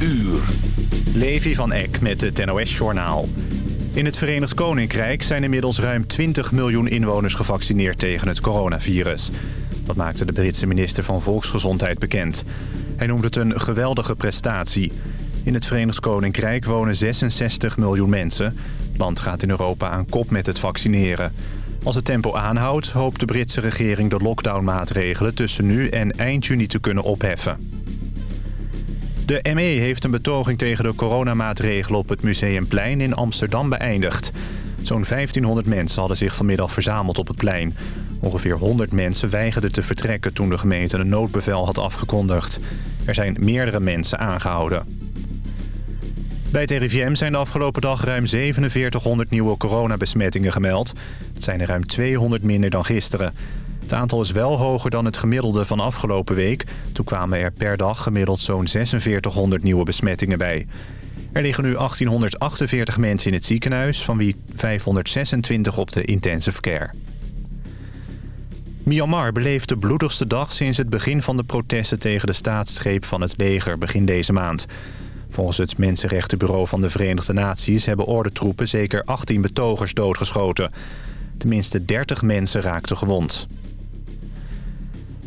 uur. Levi van Eck met het NOS-journaal. In het Verenigd Koninkrijk zijn inmiddels ruim 20 miljoen inwoners gevaccineerd tegen het coronavirus. Dat maakte de Britse minister van Volksgezondheid bekend. Hij noemde het een geweldige prestatie. In het Verenigd Koninkrijk wonen 66 miljoen mensen. Land gaat in Europa aan kop met het vaccineren. Als het tempo aanhoudt, hoopt de Britse regering de lockdownmaatregelen tussen nu en eind juni te kunnen opheffen. De ME heeft een betoging tegen de coronamaatregelen op het Museumplein in Amsterdam beëindigd. Zo'n 1500 mensen hadden zich vanmiddag verzameld op het plein. Ongeveer 100 mensen weigerden te vertrekken toen de gemeente een noodbevel had afgekondigd. Er zijn meerdere mensen aangehouden. Bij het RIVM zijn de afgelopen dag ruim 4700 nieuwe coronabesmettingen gemeld. Het zijn er ruim 200 minder dan gisteren. Het aantal is wel hoger dan het gemiddelde van afgelopen week. Toen kwamen er per dag gemiddeld zo'n 4600 nieuwe besmettingen bij. Er liggen nu 1848 mensen in het ziekenhuis... van wie 526 op de intensive care. Myanmar beleeft de bloedigste dag sinds het begin van de protesten... tegen de staatsgreep van het leger begin deze maand. Volgens het Mensenrechtenbureau van de Verenigde Naties... hebben ordentroepen zeker 18 betogers doodgeschoten. Tenminste 30 mensen raakten gewond.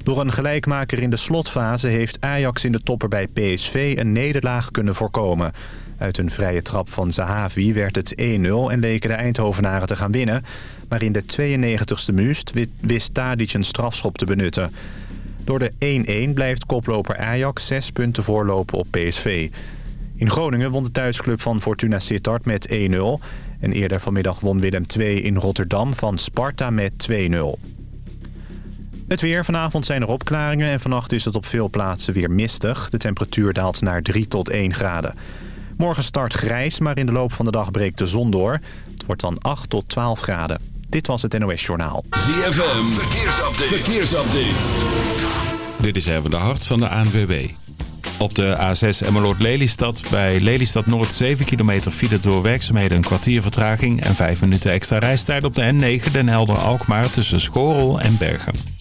Door een gelijkmaker in de slotfase heeft Ajax in de topper bij PSV een nederlaag kunnen voorkomen. Uit een vrije trap van Zahavi werd het 1-0 en leken de Eindhovenaren te gaan winnen. Maar in de 92e minuut wist Tadic een strafschop te benutten. Door de 1-1 blijft koploper Ajax zes punten voorlopen op PSV. In Groningen won de thuisclub van Fortuna Sittard met 1-0. En eerder vanmiddag won Willem II in Rotterdam van Sparta met 2-0. Het weer. Vanavond zijn er opklaringen en vannacht is het op veel plaatsen weer mistig. De temperatuur daalt naar 3 tot 1 graden. Morgen start grijs, maar in de loop van de dag breekt de zon door. Het wordt dan 8 tot 12 graden. Dit was het NOS Journaal. ZFM. Verkeersupdate. Verkeersupdate. Dit is even de hart van de ANWB. Op de A6 Emmeloord-Lelystad bij Lelystad Noord 7 kilometer file door werkzaamheden een kwartier vertraging en 5 minuten extra reistijd op de N9 Den Helder-Alkmaar tussen Schorel en Bergen.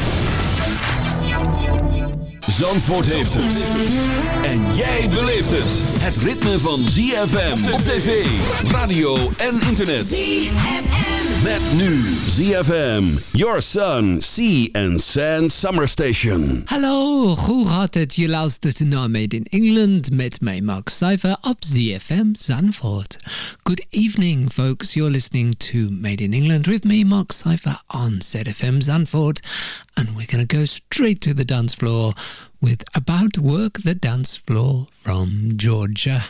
Zandvoort heeft het. En jij beleeft het. Het ritme van ZFM op tv, radio en internet. ZFM. Met nu ZFM, Your Sun, Sea and Sand Summer Station. Hallo, hoe gaat het? Je luistert naar Made in England met mij Mark Cypher op ZFM Zandvoort. Good evening, folks. You're listening to Made in England with me, Mark Cypher, on ZFM Zandvoort. And we're going to go straight to the dance floor with About Work the Dance Floor from Georgia.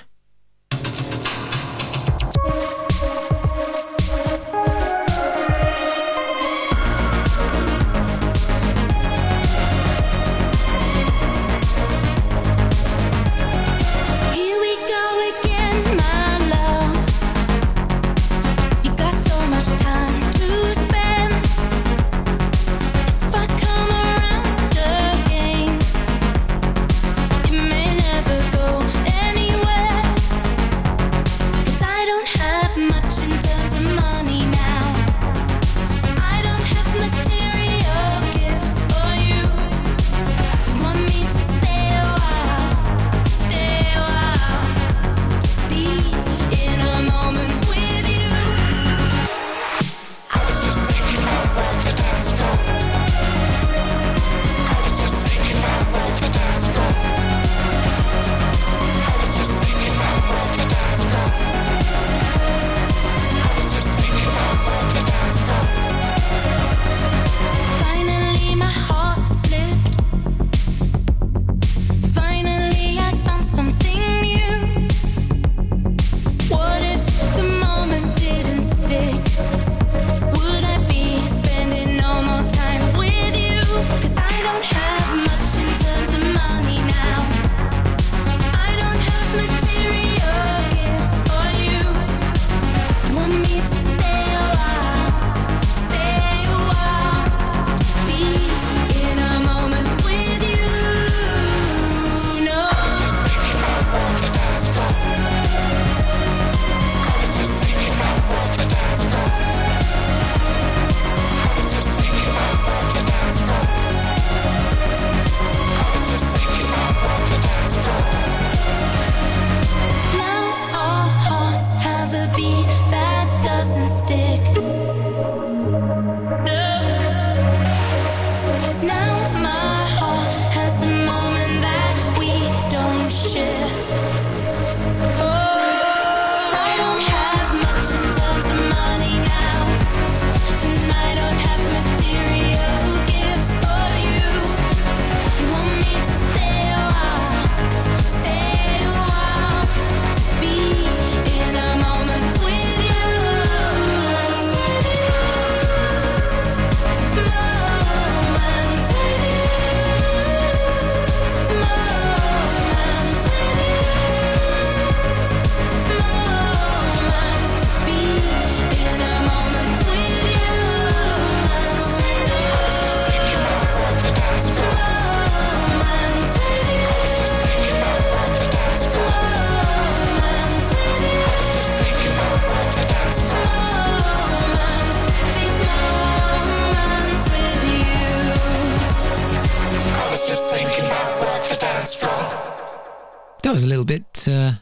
That was a little bit uh,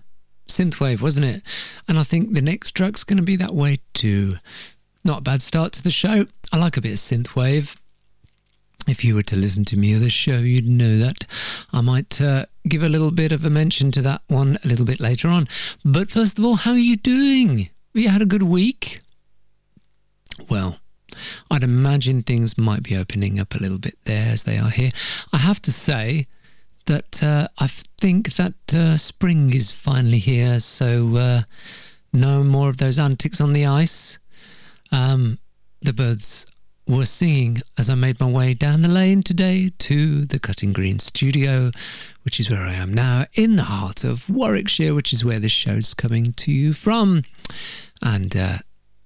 synthwave, wasn't it? And I think the next track's going to be that way too. Not a bad start to the show. I like a bit of synthwave. If you were to listen to me or the show, you'd know that. I might uh, give a little bit of a mention to that one a little bit later on. But first of all, how are you doing? Have you had a good week? Well, I'd imagine things might be opening up a little bit there as they are here. I have to say that uh, I think that uh, spring is finally here, so uh, no more of those antics on the ice. Um, the birds were singing as I made my way down the lane today to the Cutting Green studio, which is where I am now, in the heart of Warwickshire, which is where this show's coming to you from. And uh,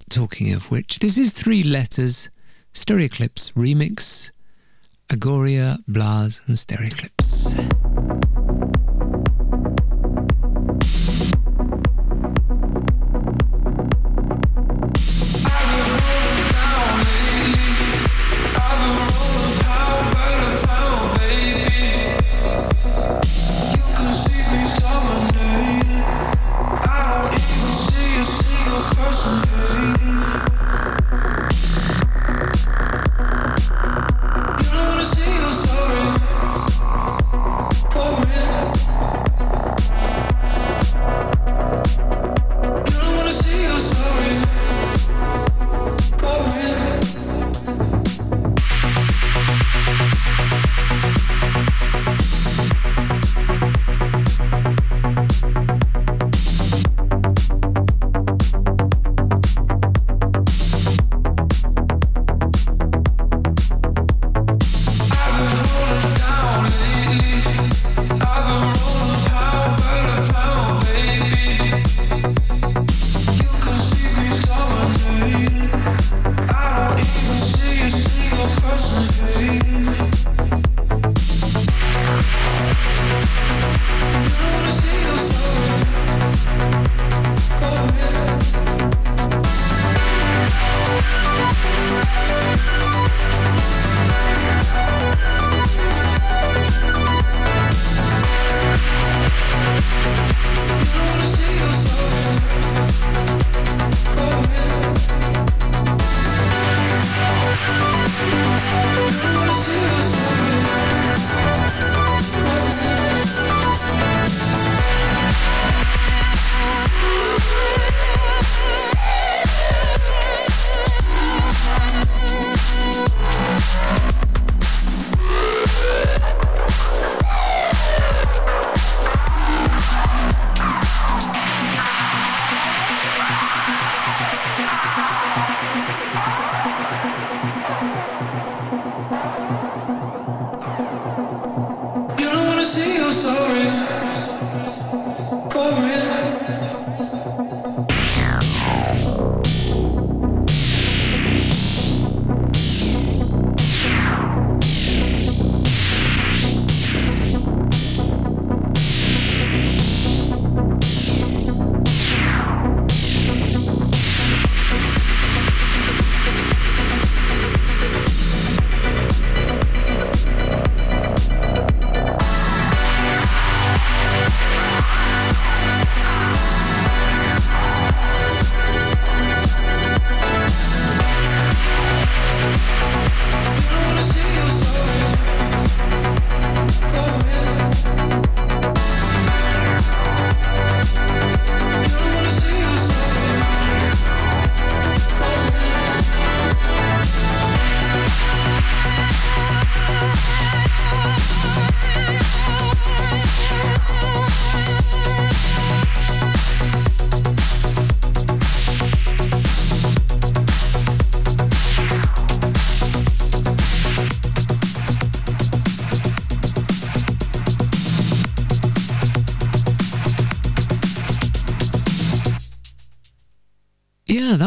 talking of which, this is Three Letters, Stereoclips Remix, Agoria, Blas, and Stereoclips.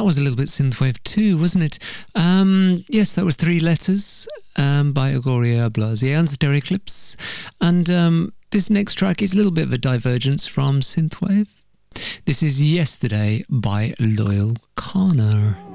Was a little bit synthwave too, wasn't it? Um, yes, that was three letters um, by Agoria Blasier and Stereoclips. And um, this next track is a little bit of a divergence from synthwave. This is Yesterday by Loyle Carner.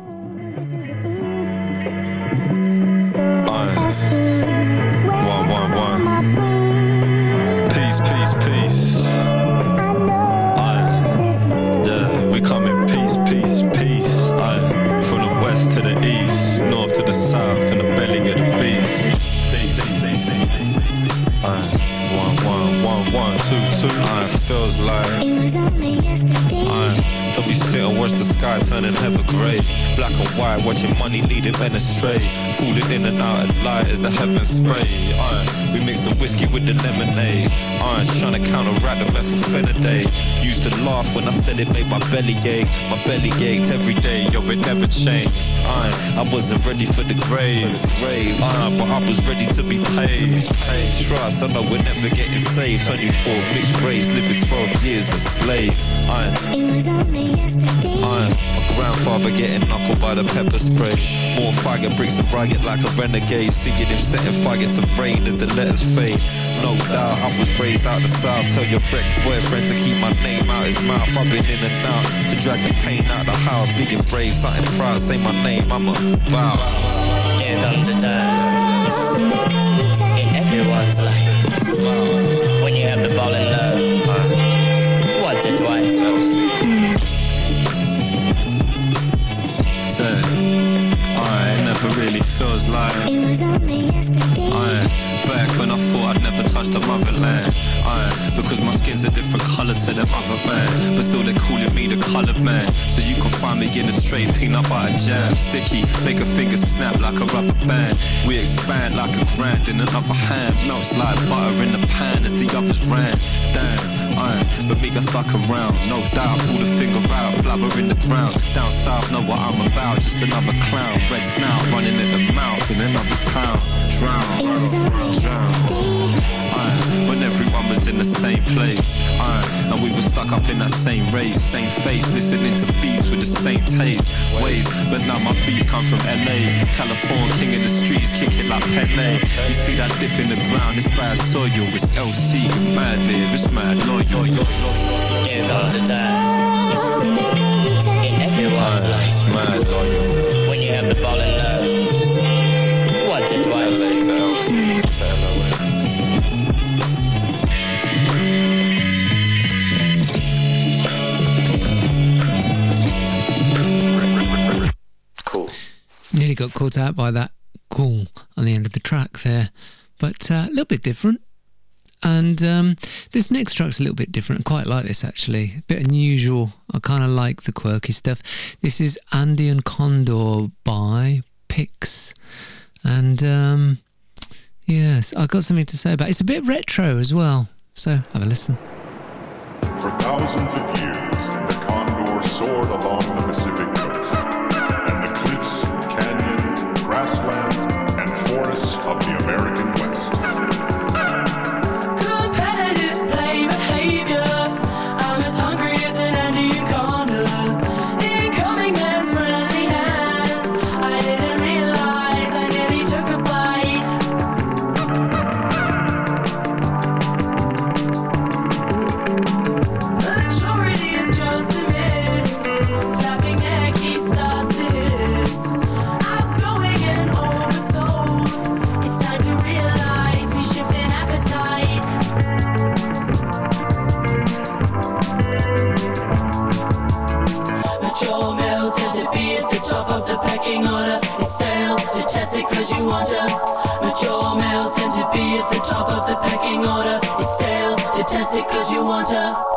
Feels like. It was only yesterday. Uh, don't be sit and watch the sky turning ever grey. Black and white, watching money leading men astray. Falling in and out of light as the heavens spray. Uh, we mix the whiskey with the lemonade. Uh, trying to counteract the methylphenidate. Used to laugh when I said it made my belly ache. My belly ached every day, yo, it never changed. Uh, I wasn't ready for the grave. Uh, but I was ready to be paid. Trust, I know we're never getting saved. 24 mixed race, living 12 years a slave. Uh, It was only yesterday. uh, my grandfather getting knuckled by the pepper spray. More fire breaks the riot like a renegade. Seeing him setting fire to rain as the letters fade. No doubt, I was raised out the south. Tell your ex-boyfriend to keep my name out his mouth. I've been in and out to drag the pain out the house. Being brave, something proud. Say my name, I'm a wow. Here comes the time. in Everyone's life when you have to fall in love once or twice. I never really feels like. It was only yesterday. Aye, back when I thought I'd never touch the motherland. Aye, because my skin's a different colour to them other man. But still they're calling me the coloured man. So you can find me in a straight peanut butter jam. Sticky, make a finger snap like a rubber band. We expand like a grand in another hand. Melts like butter in the pan as the others ran. Damn. Aye, but me got stuck around, no doubt. Pull the finger out, flabber in the ground. Down south, know what I'm about. Just another clown, red snout, running at the mouth in another town. Drown, It was only drown. Aye, when everyone was in the same place. Aye, and we were stuck up in that same race, same face, listening to beats with the same taste. Ways, but now my beats come from LA. California, king of the streets, kicking like Pele. You see that dip in the ground, it's bad soil, it's LC, it's mad loyal. Here comes the time. Everyone's it's mad loyal. when you have to fall in love once or twice. Nearly got caught out by that cool on the end of the track there, but uh, a little bit different. And um, this next track's a little bit different. I quite like this actually, a bit unusual. I kind of like the quirky stuff. This is Andean Condor by Pix, and um, yes, I've got something to say about. it. It's a bit retro as well, so have a listen. For thousands of years, the condor soared along the Pacific it cause you want to. Mature males tend to be at the top of the pecking order. It's stale to test it cause you want to.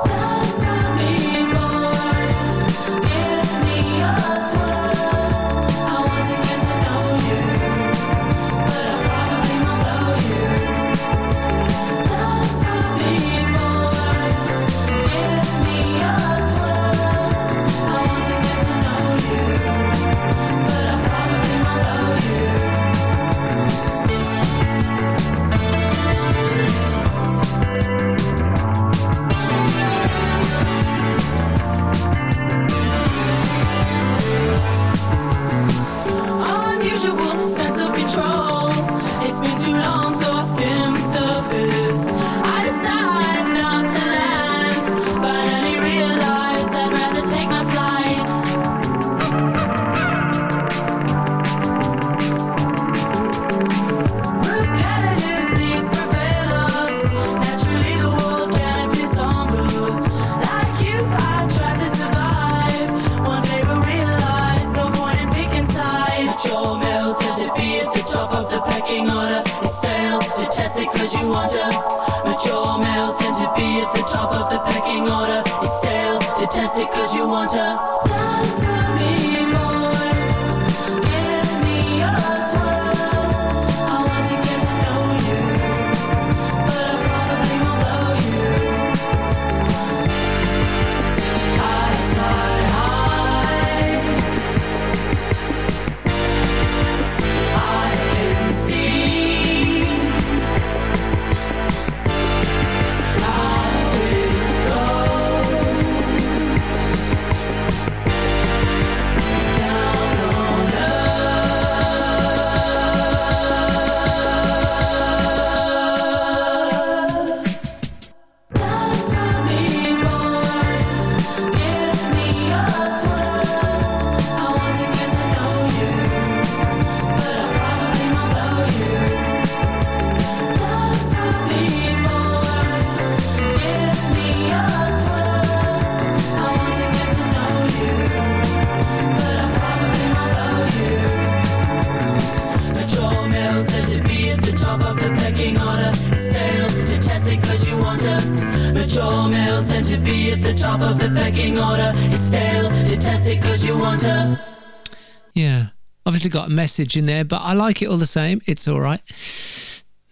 Got a message in there, but I like it all the same. It's all right.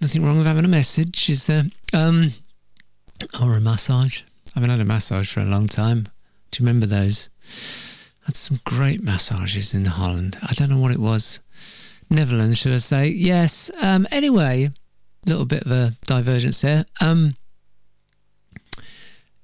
Nothing wrong with having a message, is there? Um, or a massage. I haven't had a massage for a long time. Do you remember those? I Had some great massages in Holland. I don't know what it was. Netherlands, should I say? Yes. Um, anyway, little bit of a divergence there. Um,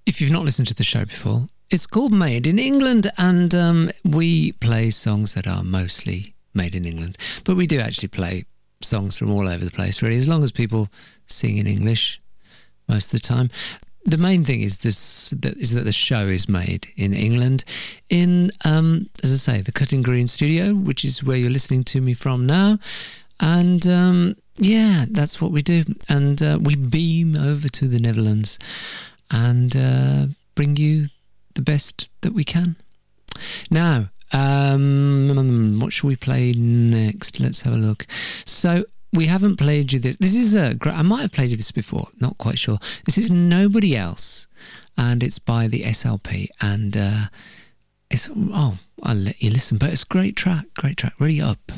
if you've not listened to the show before, it's called Made in England, and um, we play songs that are mostly made in England. But we do actually play songs from all over the place, really, as long as people sing in English most of the time. The main thing is this: that is that the show is made in England, in um, as I say, the Cutting Green Studio, which is where you're listening to me from now, and um, yeah, that's what we do, and uh, we beam over to the Netherlands and uh, bring you the best that we can. Now, um, what should we play next? Let's have a look. So we haven't played you this. This is a. I might have played you this before. Not quite sure. This is nobody else, and it's by the SLP. And uh, it's oh, I'll let you listen. But it's a great track. Great track. Really up.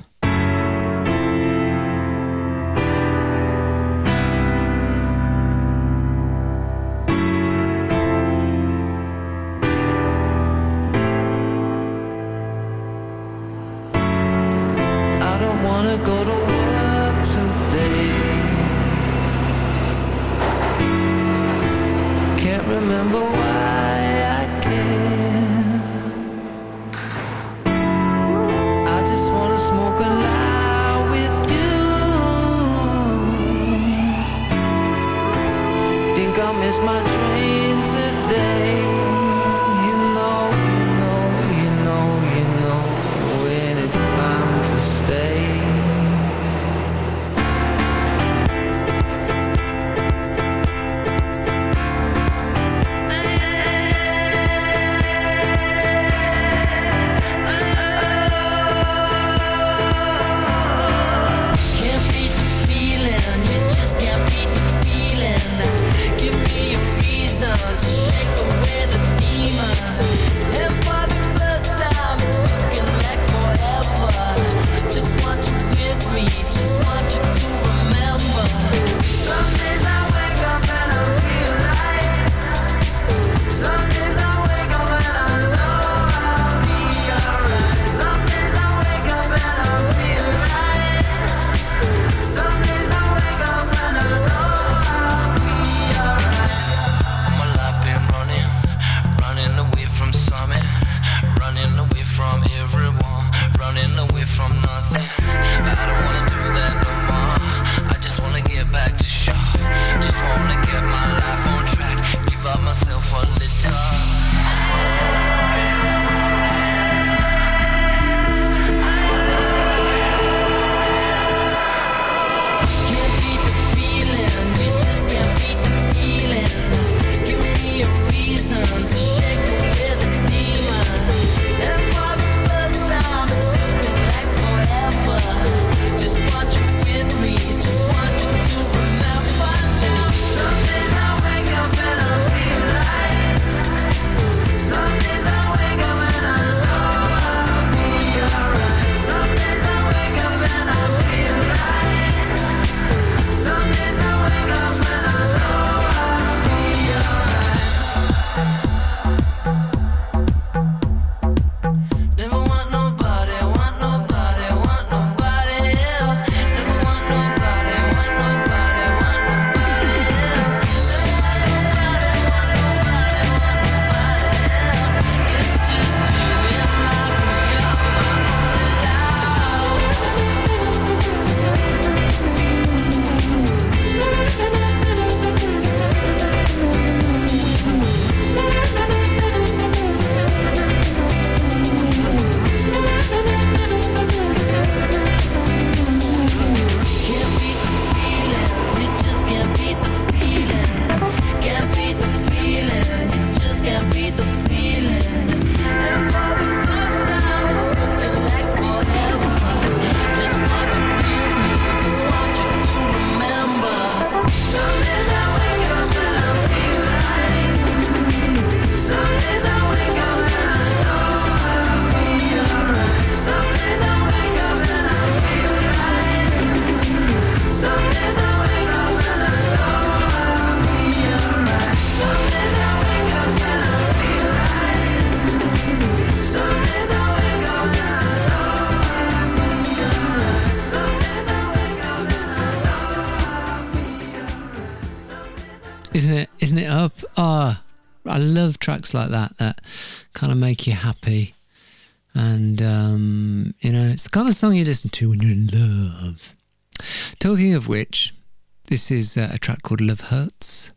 Love tracks like that that kind of make you happy. And, um, you know, it's the kind of song you listen to when you're in love. Talking of which, this is uh, a track called Love Hurts,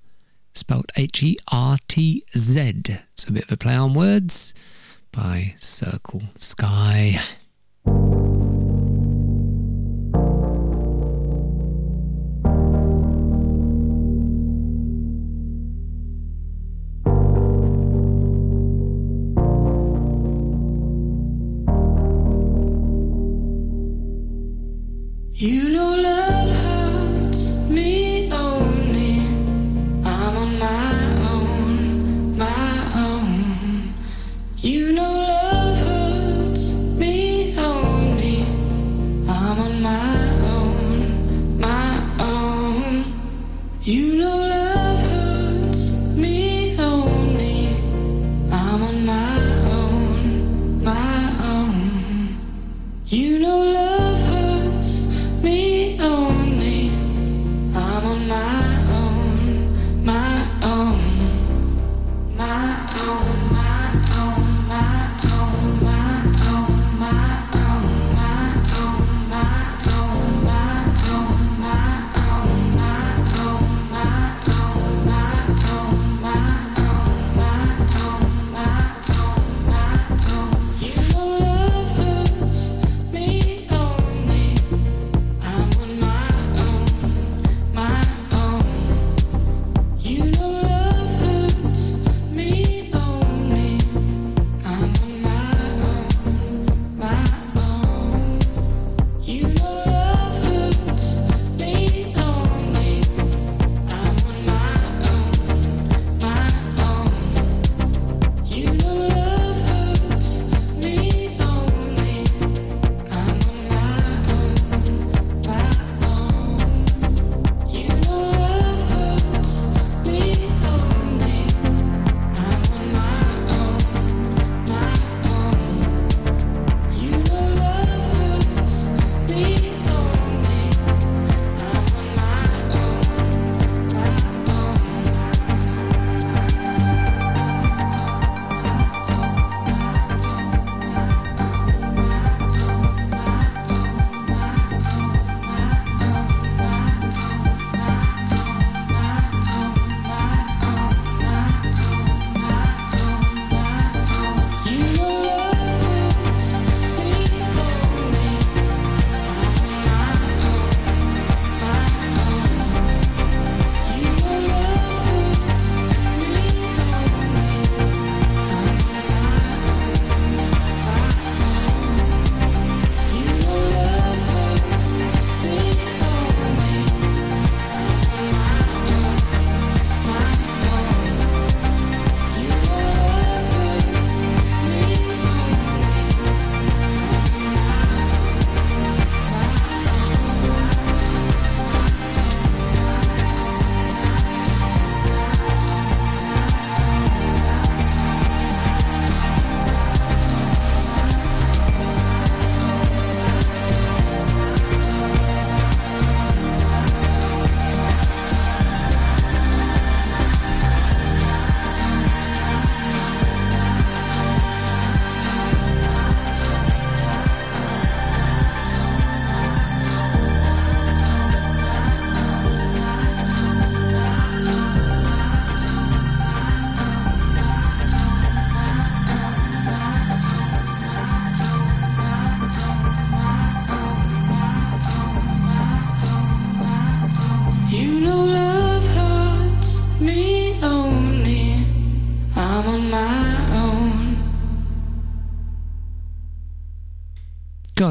spelled H E R T Z. So a bit of a play on words by Circle Sky.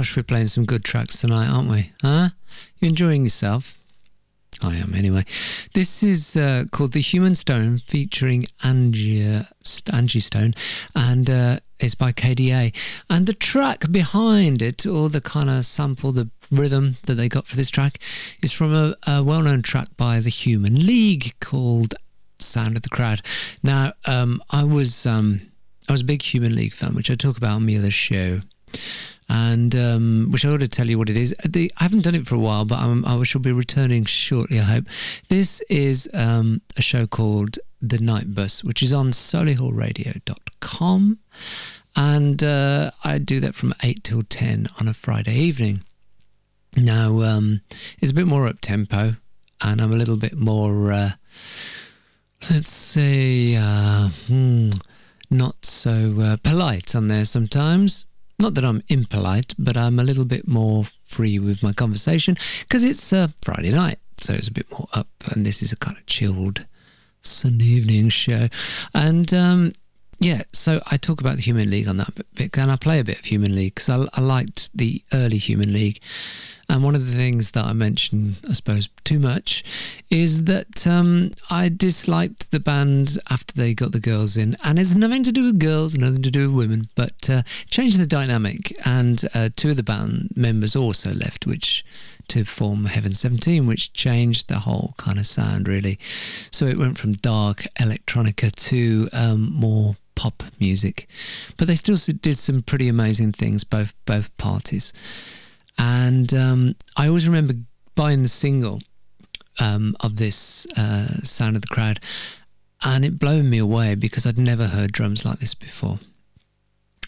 Gosh, we're playing some good tracks tonight, aren't we? Huh? You enjoying yourself? I am anyway. This is uh, called The Human Stone featuring Angie, Angie Stone and uh, is by KDA. And the track behind it, or the kind of sample, the rhythm that they got for this track, is from a, a well known track by The Human League called Sound of the Crowd. Now, um, I was um, I was a big Human League fan, which I talk about on the other show and um, which I ought to tell you what it is. The, I haven't done it for a while, but I'm, I shall be returning shortly. I hope. This is um, a show called The Night Bus, which is on solihullradio.com. And uh, I do that from 8 till 10 on a Friday evening. Now, um, it's a bit more up tempo, and I'm a little bit more, uh, let's say, uh, hmm, not so uh, polite on there sometimes. Not that I'm impolite, but I'm a little bit more free with my conversation because it's uh, Friday night, so it's a bit more up, and this is a kind of chilled Sunday evening show. And um, yeah, so I talk about the Human League on that bit, and I play a bit of Human League because I, I liked the early Human League. And one of the things that I mentioned, I suppose, too much, is that um, I disliked the band after they got the girls in. And it's nothing to do with girls, nothing to do with women, but uh, changed the dynamic. And uh, two of the band members also left, which to form Heaven 17, which changed the whole kind of sound, really. So it went from dark electronica to um, more pop music. But they still did some pretty amazing things, both both parties. And um, I always remember buying the single um, of this uh, Sound of the Crowd, and it blowing me away because I'd never heard drums like this before.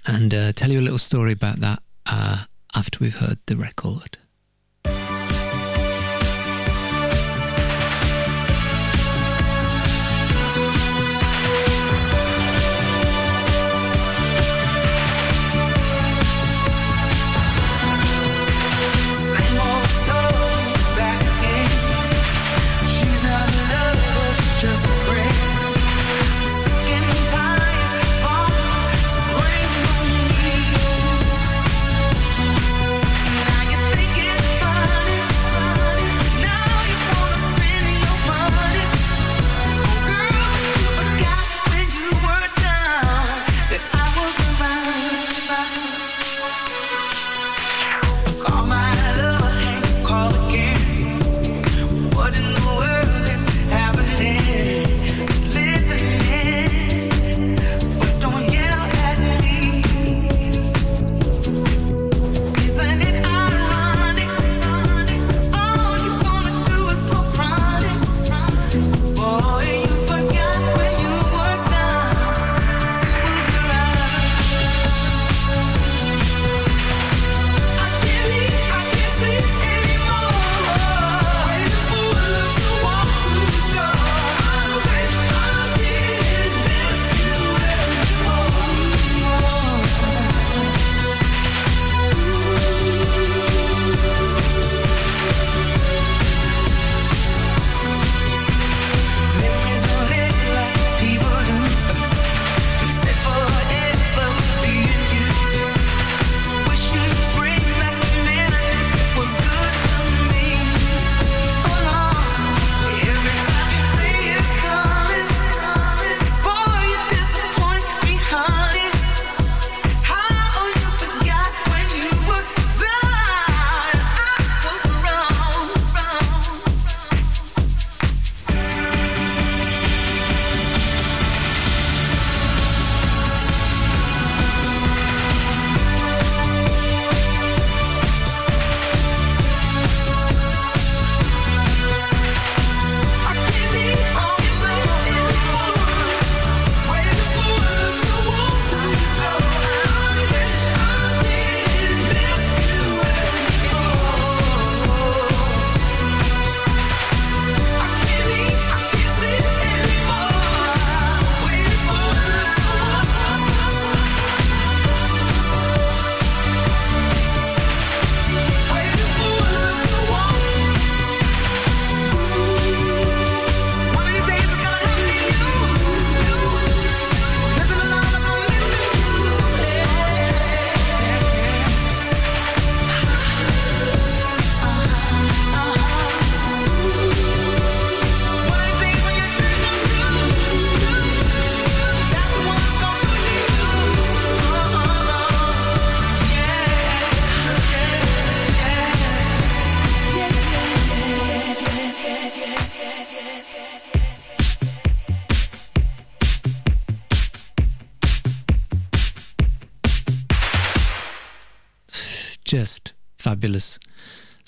And uh, tell you a little story about that uh, after we've heard the record.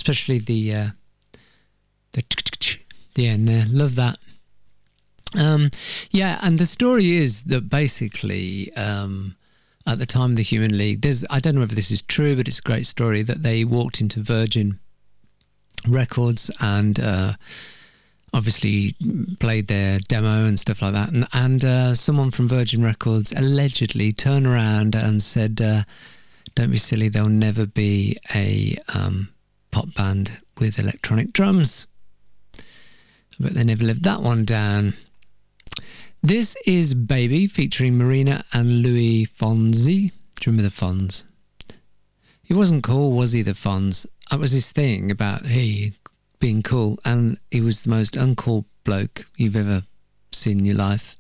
Especially the uh, the the end there. Love that. Um, yeah, and the story is that basically, um, at the time of the Human League, there's I don't know if this is true, but it's a great story that they walked into Virgin Records and uh, obviously played their demo and stuff like that, and and uh, someone from Virgin Records allegedly turned around and said, uh, "Don't be silly, there'll never be a um, pop band with electronic drums." But they never lived that one down. This is Baby featuring Marina and Louis Fonsi. Do you remember the Fonz? He wasn't cool, was he, the Fonz? That was his thing about he being cool, and he was the most uncool bloke you've ever seen in your life.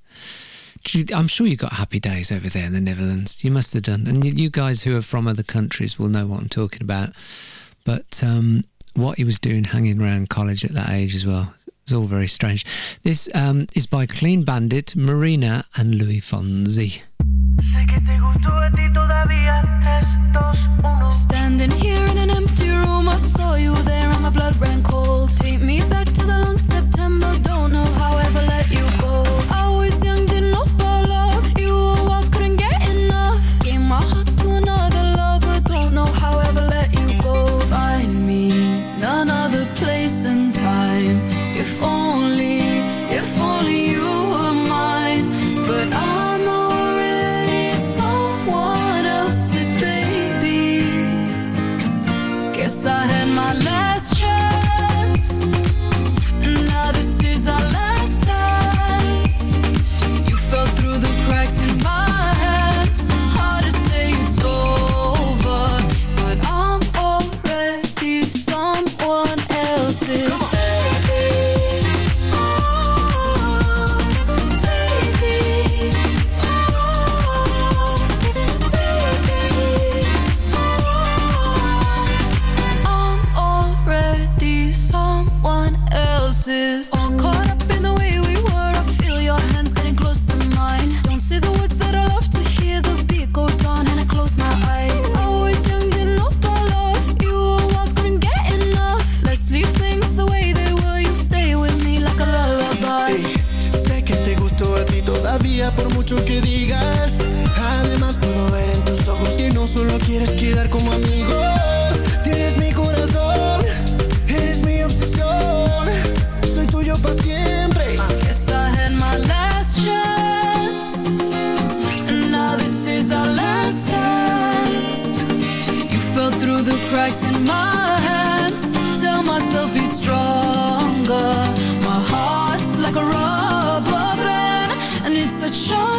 I'm sure you got happy days over there in the Netherlands. You must have done. And you- you guys who are from other countries will know what I'm talking about. But um, what he was doing hanging around college at that age as well. It was all very strange. This um, is by Clean Bandit, Marina, and Louis Fonsi. Sé que te gustó a ti todavía. 3, 2, 1. Standing here in an empty room, I saw you there and my blood ran cold. Take me back to the long September, don't know is our last dance. You fell through the cracks in my hands. Tell myself be stronger. My heart's like a rubber band, and it's a shame.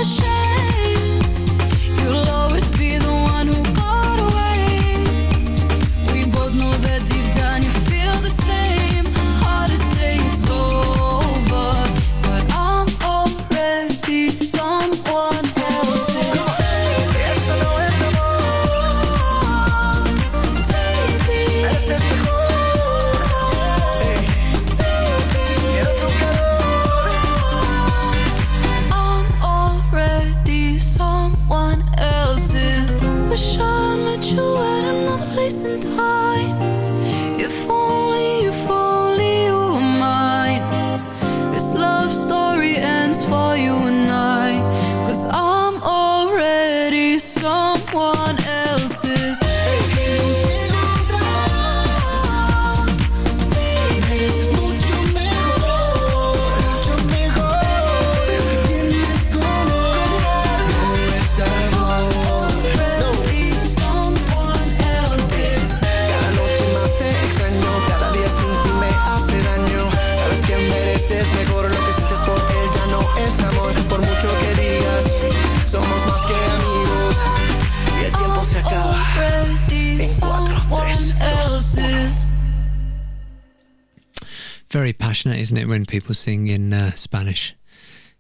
Isn't it, when people sing in uh, Spanish?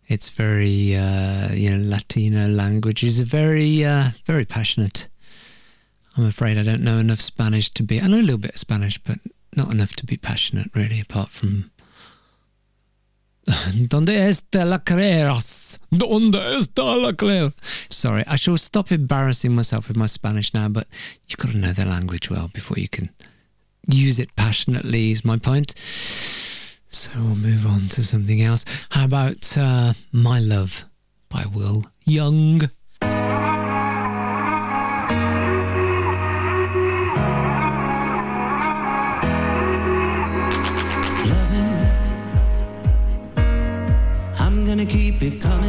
It's very, uh, you know, Latino language is very, uh, very passionate. I'm afraid I don't know enough Spanish to be. I know a little bit of Spanish, but not enough to be passionate, really. Apart from, ¿Dónde está la carreras? ¿Dónde está la carrera? Sorry, I shall stop embarrassing myself with my Spanish now. But you've got to know the language well before you can use it passionately. Is my point. So we'll move on to something else. How about uh, My Love by Will Young? I'm gonna keep it coming.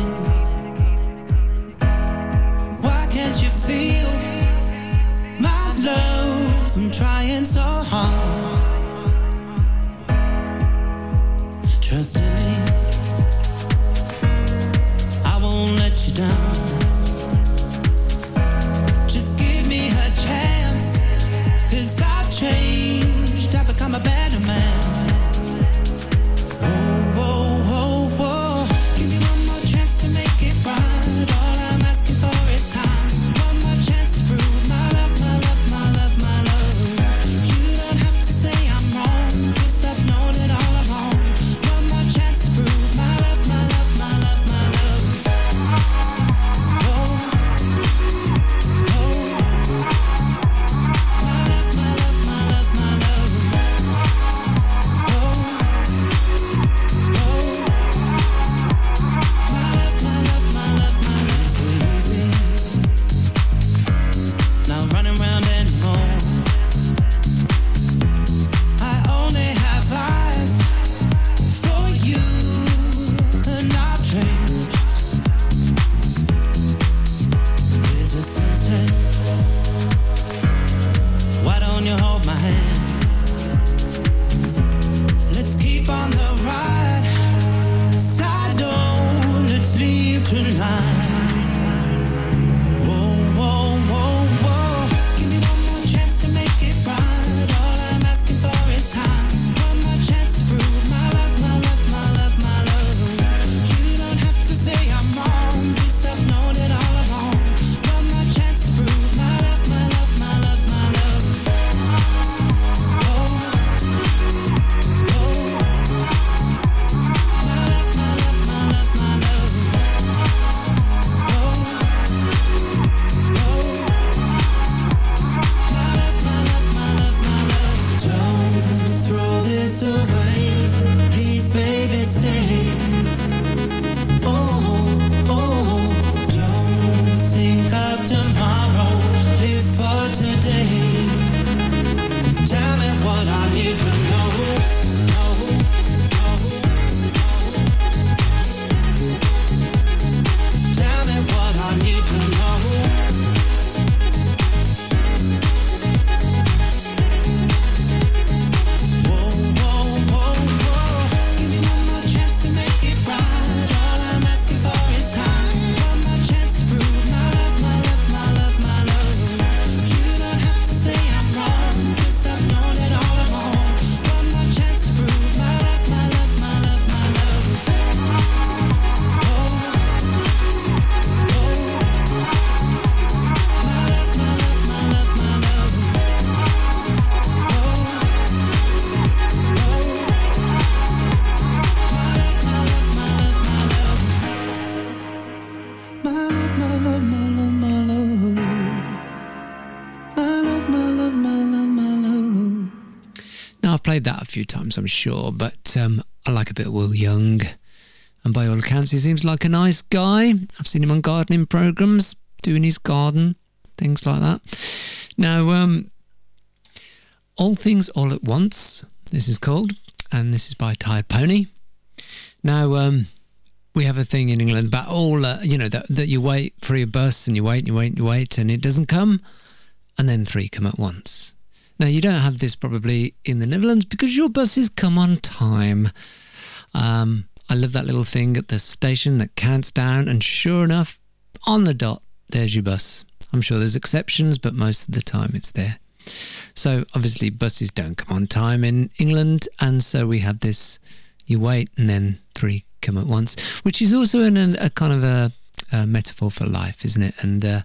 Played that a few times, I'm sure, but um, I like a bit of Will Young. And by all accounts, he seems like a nice guy. I've seen him on gardening programs, doing his garden, things like that. Now, um, All Things All at Once, this is called, and this is by Ty Pony. Now, um, we have a thing in England about all, uh, you know, that, that you wait for your bus and you wait and you wait and you wait and it doesn't come, and then three come at once. Now, you don't have this probably in the Netherlands because your buses come on time. Um, I love that little thing at the station that counts down, and sure enough, on the dot, there's your bus. I'm sure there's exceptions, but most of the time it's there. So, obviously, buses don't come on time in England, and so we have this you wait and then three come at once, which is also an, an, a kind of a, a metaphor for life, isn't it? And uh,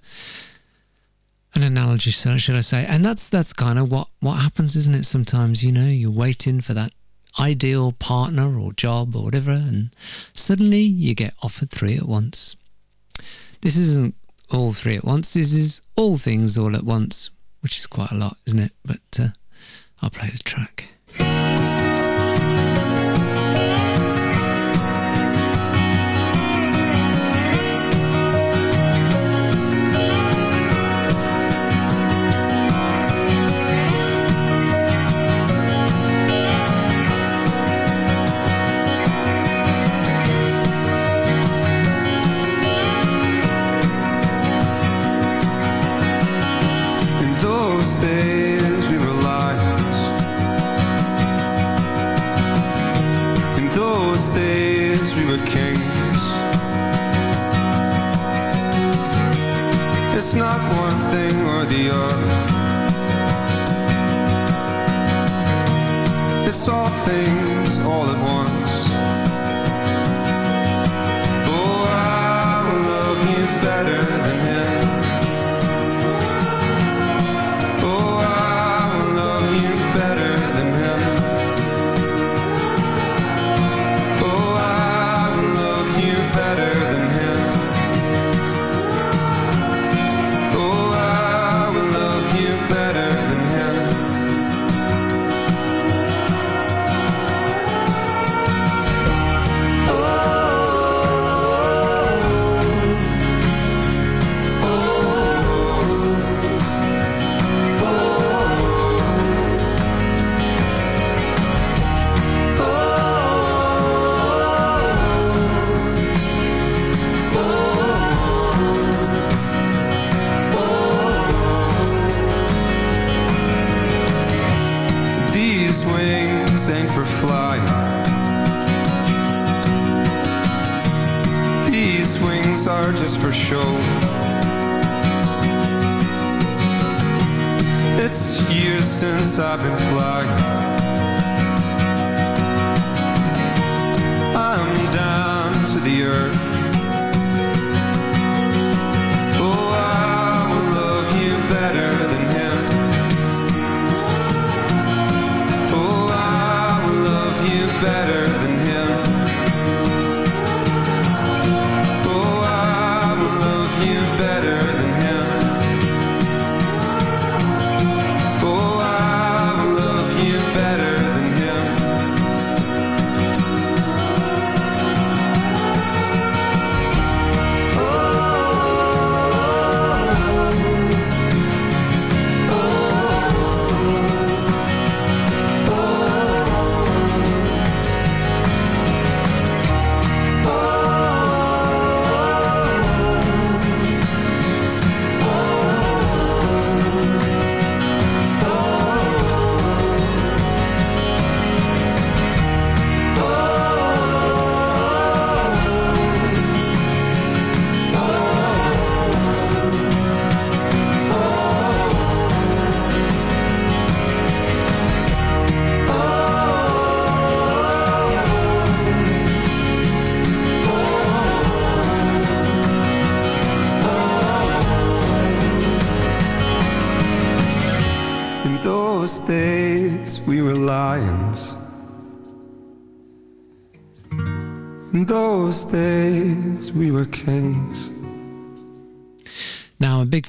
an analogy, so should I say? And that's that's kind of what what happens, isn't it? Sometimes you know you're waiting for that ideal partner or job or whatever, and suddenly you get offered three at once. This isn't all three at once. This is all things all at once, which is quite a lot, isn't it? But uh, I'll play the track.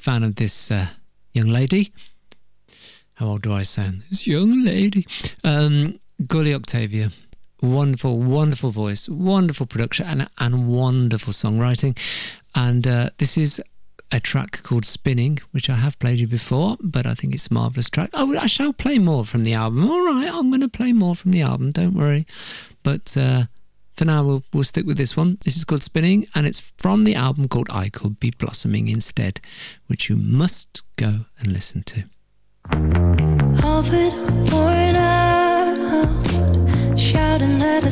Fan of this uh, young lady. How old do I sound? This young lady. Um, Gully Octavia. Wonderful, wonderful voice, wonderful production, and, and wonderful songwriting. And uh, this is a track called Spinning, which I have played you before, but I think it's a marvellous track. Oh, I shall play more from the album. All right, I'm going to play more from the album, don't worry. But uh, for now, we'll, we'll stick with this one. This is called Spinning, and it's from the album called I Could Be Blossoming Instead, which you must go and listen to. worn out, shouting at a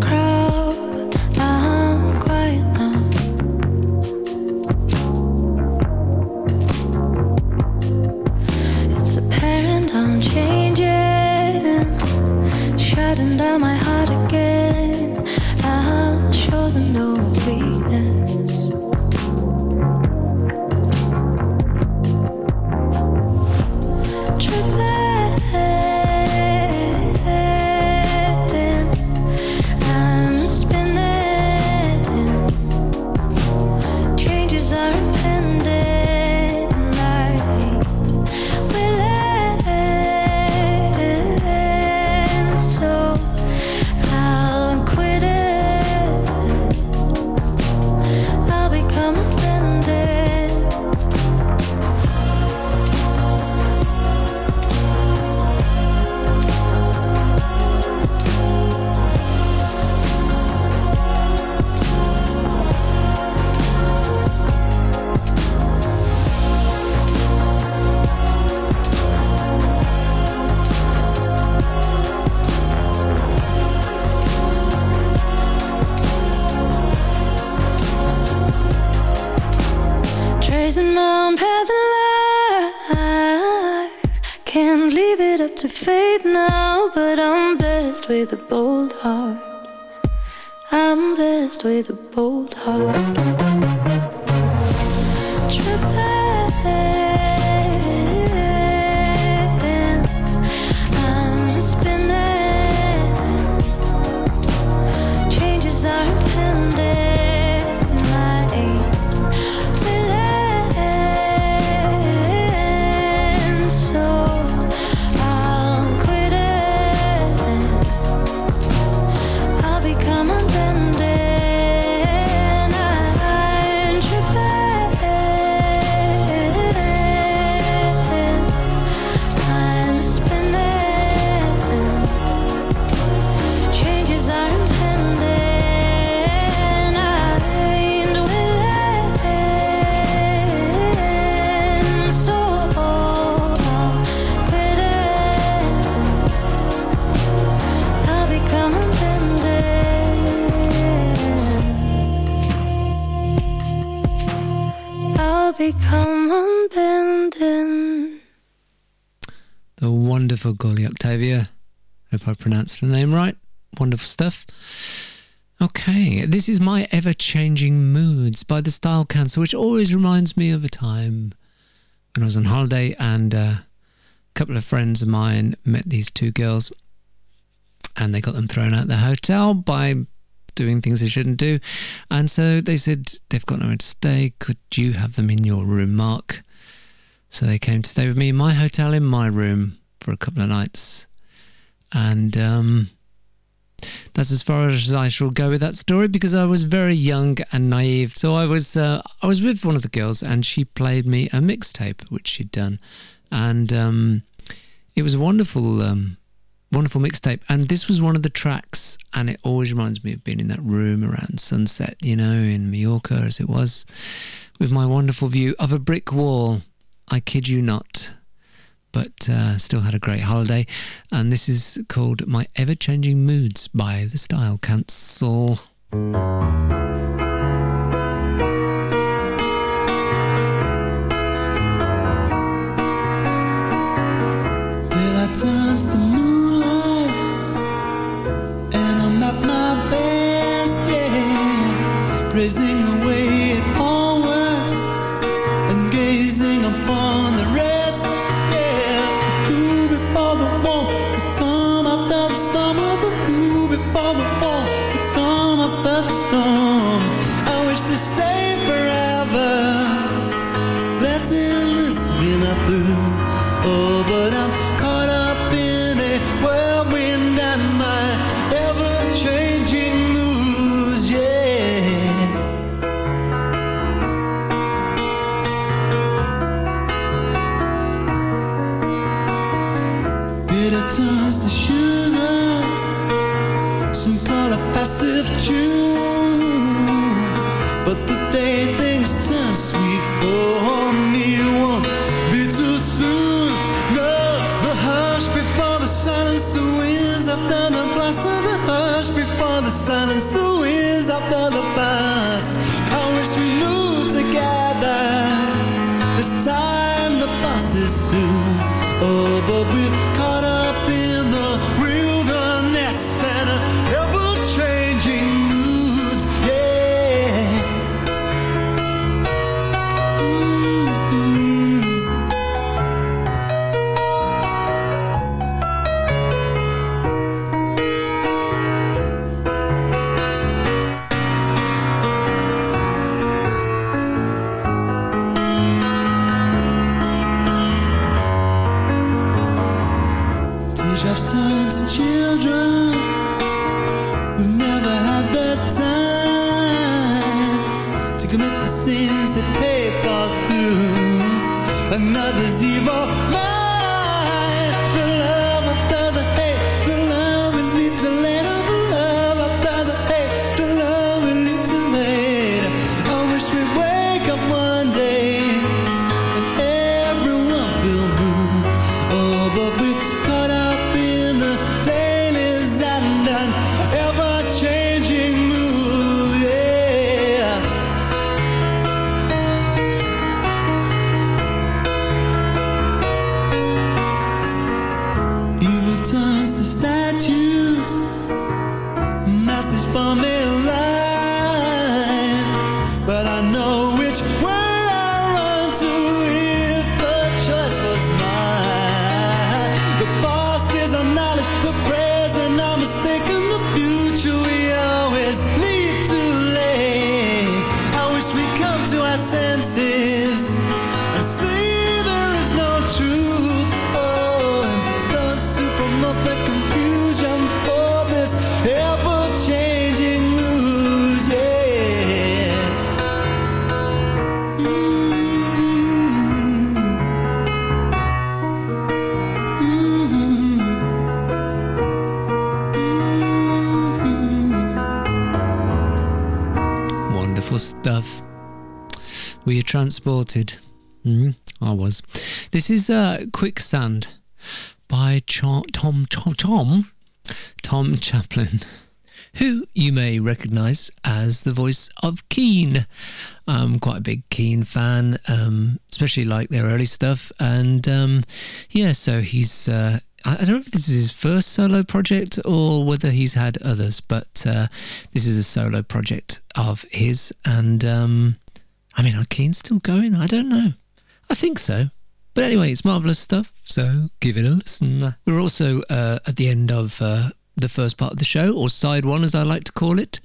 crowd. I'm quiet now. It's apparent I'm changing, shutting down my to fate now, but I'm blessed with a bold heart. I'm blessed with a bold heart. Octavia. Hope I pronounced her name right. Wonderful stuff. Okay, this is my ever changing moods by the Style Council, which always reminds me of a time when I was on holiday and uh, a couple of friends of mine met these two girls and they got them thrown out of the hotel by doing things they shouldn't do. And so they said they've got nowhere to stay. Could you have them in your room, Mark? So they came to stay with me in my hotel in my room for a couple of nights. And um, that's as far as I shall go with that story because I was very young and naive. So I was uh, I was with one of the girls and she played me a mixtape which she'd done, and um, it was a wonderful um, wonderful mixtape. And this was one of the tracks, and it always reminds me of being in that room around sunset, you know, in Mallorca as it was, with my wonderful view of a brick wall. I kid you not but uh, still had a great holiday. And this is called My Ever Changing Moods by the Style Council. To transported? Mm, I was. This is uh, Quicksand by Tom, Tom Tom Tom Chaplin, who you may recognise as the voice of Keane. I'm quite a big Keane fan, um, especially like their early stuff. And um, yeah, so he's. Uh, I I don't know if this is his first solo project or whether he's had others, but uh, this is a solo project of his. And um, I mean, are Keane still going? I don't know. I think so. But anyway, it's marvellous stuff, so give it a listen. We're also uh, at the end of uh, the first part of the show, or side one as I like to call it.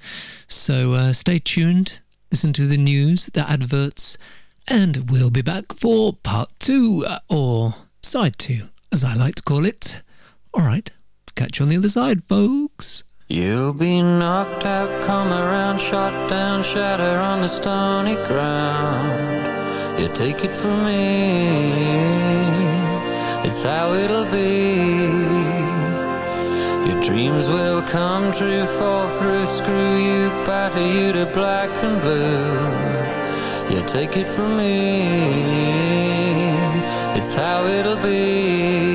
So uh, stay tuned, listen to the news, the adverts, and we'll be back for part two, uh, or side two, as I like to call it. All right, catch you on the other side, folks. You'll be knocked out, come around, shot down, shatter on the stony ground. You take it from me, it's how it'll be. Your dreams will come true, fall through, screw you, batter you to black and blue. You take it from me, it's how it'll be.